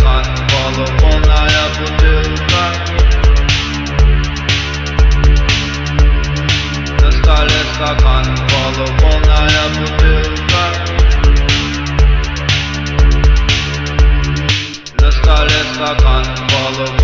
Follow. Balabona